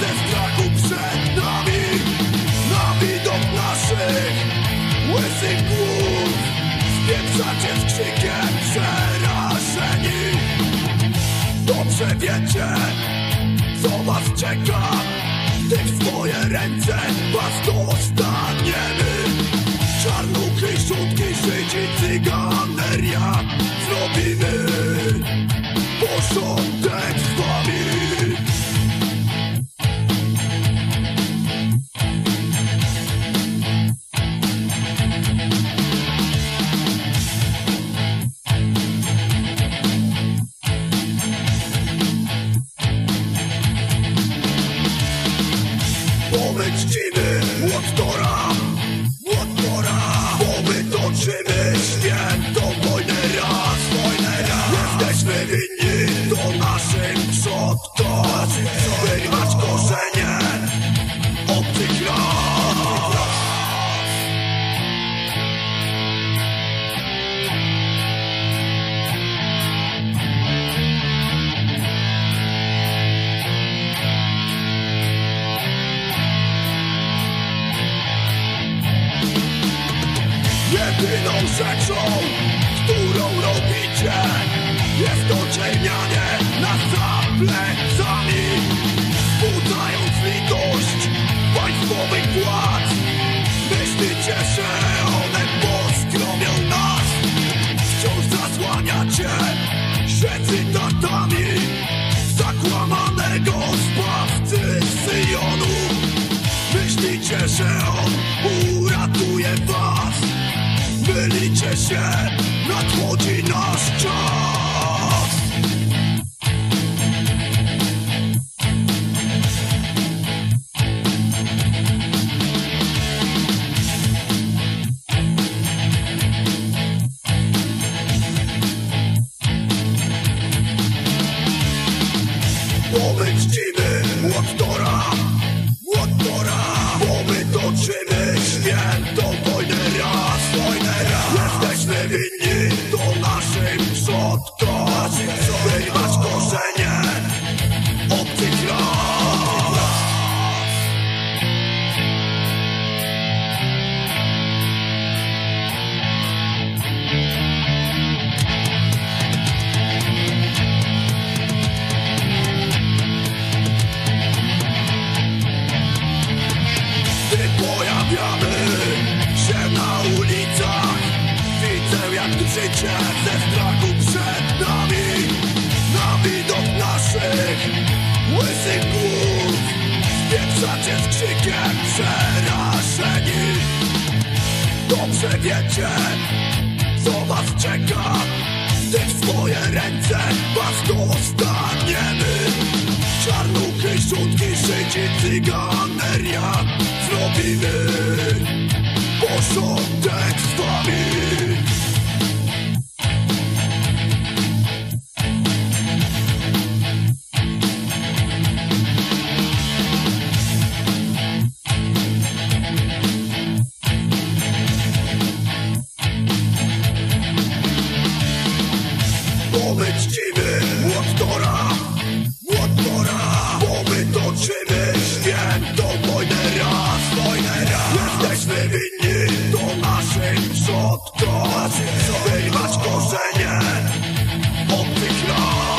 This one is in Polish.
ze strachu przed nami Na widok naszych łysych głów. Spieprzacie z krzykiem przerażeni. Dobrze wiecie, co was czeka w swoje ręce was dostaniemy. Czarnuchy, szutki, Żydzi, cyganeria Zrobimy Bo my czcimy Łottora Łottora Bo my toczymy świętą wojnę raz Wojnę raz. Jesteśmy winni to naszym przodkom Wyrwać korzenie Jedyną rzeczą, którą robicie Jest docenianie nas za plecami Budając litość państwowych władz. Myślicie, że one poskromią nas? Wciąż zasłaniacie się cytatami Zakłamanego zbawcy Syjonu. Myślicie, że on uratuje was Mylicie się, nadchodzi nasz czas. Bo my czcimy jak życie ze strachu przed nami. Na widok naszych łysych głów Spieprzacie z krzykiem przerażeni. Dobrze wiecie, co was czeka Gdy w swoje ręce was dostaniemy Czarnuchy, szutki, Żydzi, cyganeria Zrobimy odkąd wyrwać korzenie od tych lat.